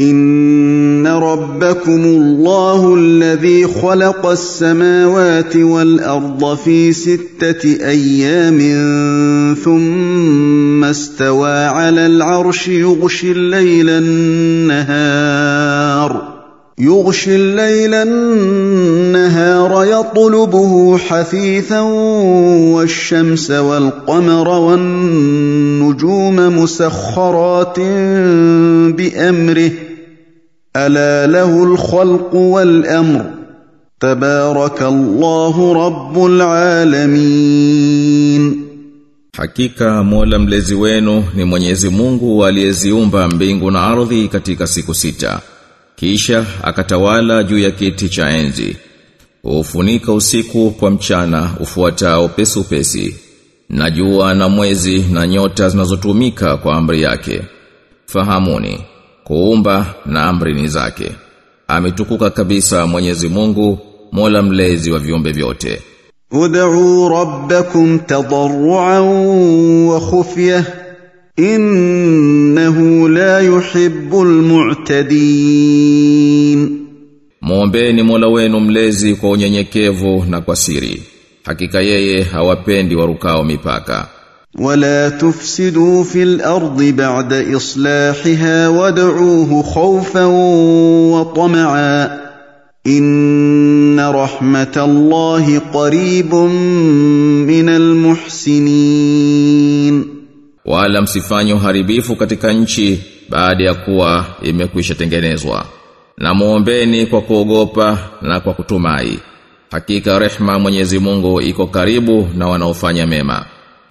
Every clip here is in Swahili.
ان ربكم الله الذي خلق السماوات والارض في سته أيام ثم استوى على العرش يغشي الليل النهار يغشي الليل النهار يطلبه حثيثا والشمس والقمر والنجوم مسخرات بامره الا له الخلق والامر تبارك الله رب العالمين Hakika Mola mlezi wenu ni Mwenyezi Mungu aliyeziumba mbingu na ardhi katika siku sita. Kisha akatawala juu ya kiti cha enzi. Ufunika usiku kwa mchana ufuatao pesu pesi. Na jua na mwezi na nyota zinazotumika kwa amri yake. Fahamuni, kuumba na amri ni zake. Ametukuka kabisa Mwenyezi Mungu, Mola mlezi wa viumbe vyote. Ud'u rabbakum tadarruan wa khufya innahu la yuhibbul mu'tadin. Muombeeni Mola wenu mlezi kwa unyenyekevu na kwa siri. Hakika yeye hawapendi warukao mipaka. ولا تفسدوا في الارض بعد اصلاحها وادعوه خوفا وطمعا ان رحمه الله قريب من المحسنين Wala msifanye uharibifu katika nchi baada ya kuwa imekwisha tengenezwa. Na muombeni kwa kuogopa na kwa kutumai. Hakika rehma Mwenyezi Mungu iko karibu na wanaofanya mema.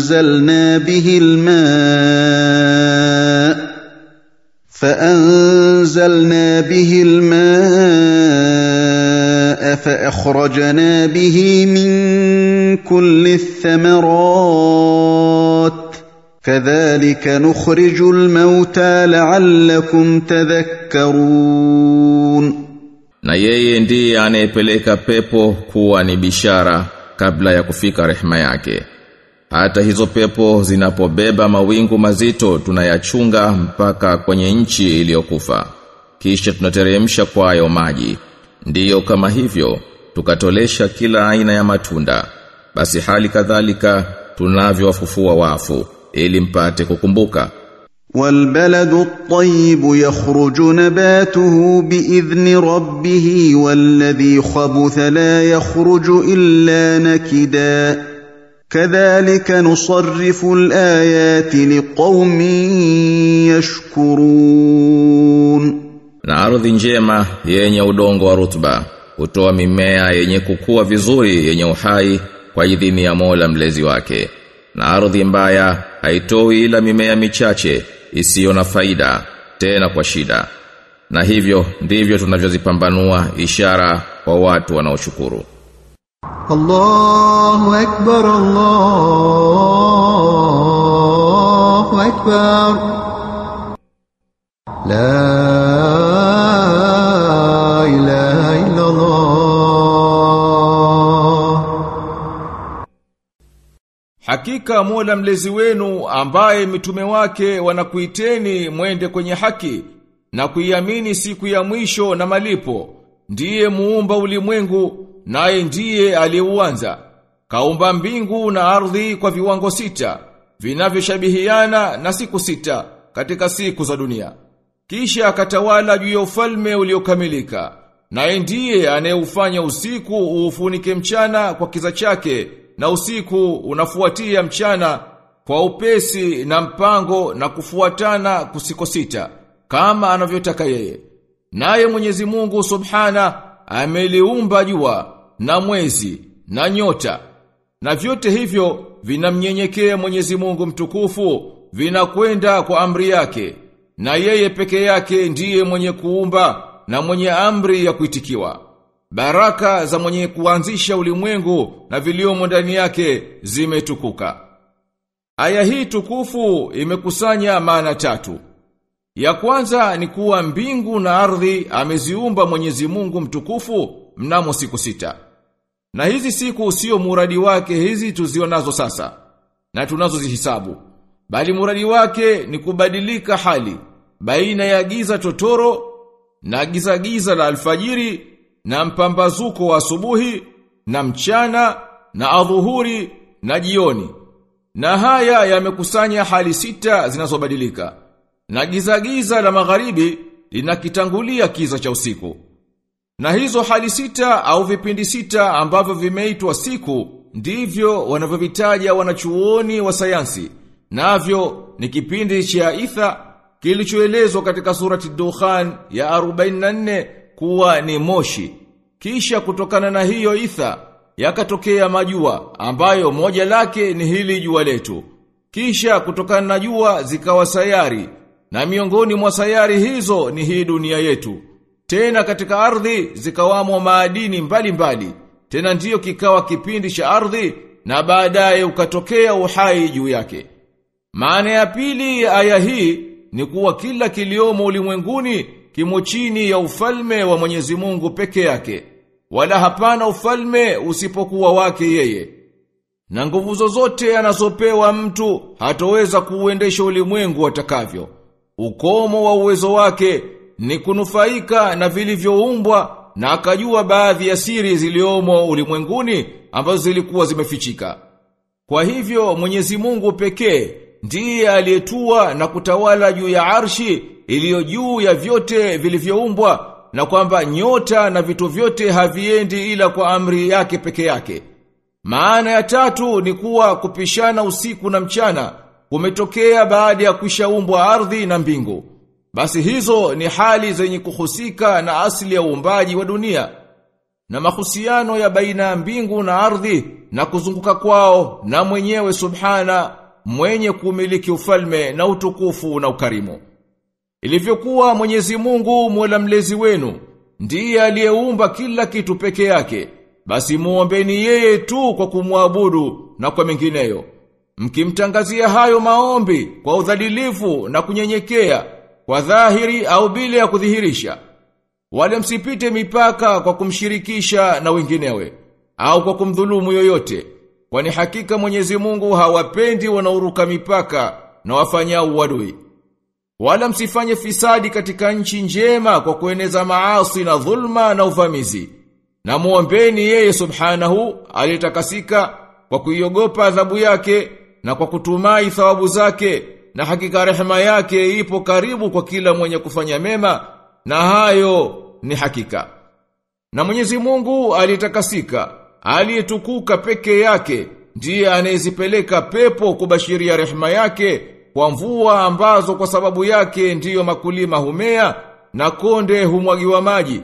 فانزلنا به الماء فأنزلنا به الماء فأخرجنا به من كل الثمرات كذلك نخرج الموتى لعلكم تذكرون Na yeye ndiye anayepeleka pepo kuwa ni bishara kabla ya kufika rehema yake. Hata hizo pepo zinapobeba mawingu mazito tunayachunga mpaka kwenye nchi iliyokufa. Kisha tunateremsha kwayo maji. Ndiyo kama hivyo tukatolesha kila aina ya matunda. Basi hali kadhalika tunavyowafufua wafu ili mpate kukumbuka. والبلد الطيب يخرج نباته باذن ربه والذي خبث لا يخرج الا نكدا كذلك نصرف الايات لقوم يشكرون Na ardhi njema yenye udongo wa rutba hutoa mimea yenye kukua vizuri yenye uhai kwa idhini ya Mola mlezi wake. Na ardhi mbaya haitoi ila mimea michache isiyo na faida tena kwa shida. Na hivyo ndivyo tunavyozipambanua ishara kwa watu wanaoshukuru. الله أكبر الله أكبر لا إله إلا الله Hakika Mola mlezi wenu ambaye mitume wake wanakuiteni mwende kwenye haki na kuiamini siku ya mwisho na malipo ndiye muumba ulimwengu naye ndiye aliyeuanza kaumba mbingu na ardhi kwa viwango sita vinavyoshabihiana na siku sita katika siku za dunia. Kisha akatawala juu ya ufalme uliokamilika naye ndiye anayeufanya usiku uufunike mchana kwa kiza chake na usiku unafuatia mchana kwa upesi na mpango na kufuatana kusiko sita kama anavyotaka yeye. Naye Mwenyezi Mungu Subhana ameliumba jua na mwezi na nyota na vyote hivyo vinamnyenyekea Mwenyezi Mungu mtukufu vinakwenda kwa amri yake na yeye peke yake ndiye mwenye kuumba na mwenye amri ya kuitikiwa. Baraka za mwenye kuanzisha ulimwengu na viliomo ndani yake zimetukuka. Aya hii tukufu imekusanya maana tatu. Ya kwanza ni kuwa mbingu na ardhi ameziumba Mwenyezi Mungu mtukufu mnamo siku sita. Na hizi siku sio muradi wake hizi tuzionazo sasa na tunazozihisabu. Bali muradi wake ni kubadilika hali baina ya giza totoro na giza giza la alfajiri na mpambazuko wa asubuhi na mchana na adhuhuri na jioni. Na haya yamekusanya hali sita zinazobadilika. Na giza giza la magharibi linakitangulia kiza cha usiku. Na hizo hali sita au vipindi sita ambavyo vimeitwa siku ndivyo wanavyovitaja wanachuoni wa sayansi. Navyo ni kipindi cha Itha kilichoelezwa katika surati Dukhan ya 44 kuwa ni moshi. Kisha kutokana na hiyo Itha yakatokea majua ambayo moja lake ni hili jua letu. Kisha kutokana na jua zikawa sayari na miongoni mwa sayari hizo ni hii dunia yetu. Tena katika ardhi zikawamo maadini mbalimbali. Mbali. Tena ndiyo kikawa kipindi cha ardhi na baadaye ukatokea uhai juu yake. Maana ya pili ya aya hii ni kuwa kila kiliomo ulimwenguni kimo chini ya ufalme wa Mwenyezi Mungu peke yake. Wala hapana ufalme usipokuwa wake yeye. Na nguvu zozote anazopewa mtu hatoweza kuuendesha ulimwengu atakavyo. Ukomo wa uwezo wake ni kunufaika na vilivyoumbwa na akajua baadhi ya siri ziliomo ulimwenguni ambazo zilikuwa zimefichika. Kwa hivyo Mwenyezi Mungu pekee ndiye aliyetua na kutawala juu ya arshi iliyo juu ya vyote vilivyoumbwa na kwamba nyota na vitu vyote haviendi ila kwa amri yake peke yake. Maana ya tatu ni kuwa kupishana usiku na mchana kumetokea baada ya kushaumbwa ardhi na mbingu. Basi hizo ni hali zenye kuhusika na asili ya uumbaji wa dunia. Na mahusiano ya baina ya mbingu na ardhi na kuzunguka kwao na mwenyewe subhana mwenye kumiliki ufalme na utukufu na ukarimu. Ilivyokuwa Mwenyezi Mungu Mola mlezi wenu ndiye aliyeumba kila kitu peke yake. Basi muombeni yeye tu kwa kumwabudu na kwa mengineyo. Mkimtangazia hayo maombi kwa udhalilifu na kunyenyekea kwa dhahiri au bila ya kudhihirisha. Wale msipite mipaka kwa kumshirikisha na wenginewe au kwa kumdhulumu yoyote. Kwani hakika Mwenyezi Mungu hawapendi wanaoruka mipaka na wafanya uadui. Wala msifanye fisadi katika nchi njema kwa kueneza maasi na dhulma na uvamizi. Na muombeni yeye subhanahu aliyetakasika kwa kuiogopa adhabu yake na kwa kutumai thawabu zake na hakika rehema yake ipo karibu kwa kila mwenye kufanya mema na hayo ni hakika. Na Mwenyezi Mungu alitakasika, aliyetukuka peke yake, ndiye anayezipeleka pepo kubashiria rehema yake kwa mvua ambazo kwa sababu yake ndiyo makulima humea na konde humwagiwa maji.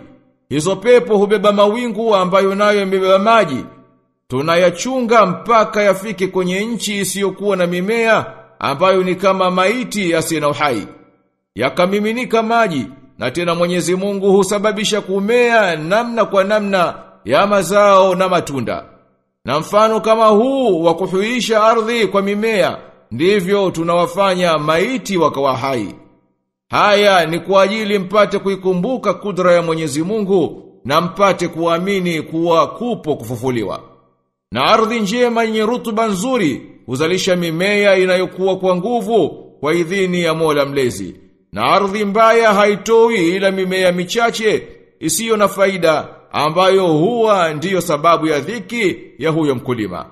Hizo pepo hubeba mawingu ambayo nayo yamebeba maji. Tunayachunga mpaka yafike kwenye nchi isiyokuwa na mimea ambayo ni kama maiti asiye na uhai. Yakamiminika maji na tena Mwenyezi Mungu husababisha kumea namna kwa namna ya mazao na matunda. Na mfano kama huu wa kuhuisha ardhi kwa mimea ndivyo tunawafanya maiti wakawa hai. Haya ni kwa ajili mpate kuikumbuka kudra ya Mwenyezi Mungu na mpate kuamini kuwa kupo kufufuliwa. Na ardhi njema yenye rutuba nzuri huzalisha mimea inayokuwa kwa nguvu kwa idhini ya Mola mlezi. Na ardhi mbaya haitoi ila mimea michache isiyo na faida ambayo huwa ndiyo sababu ya dhiki ya huyo mkulima.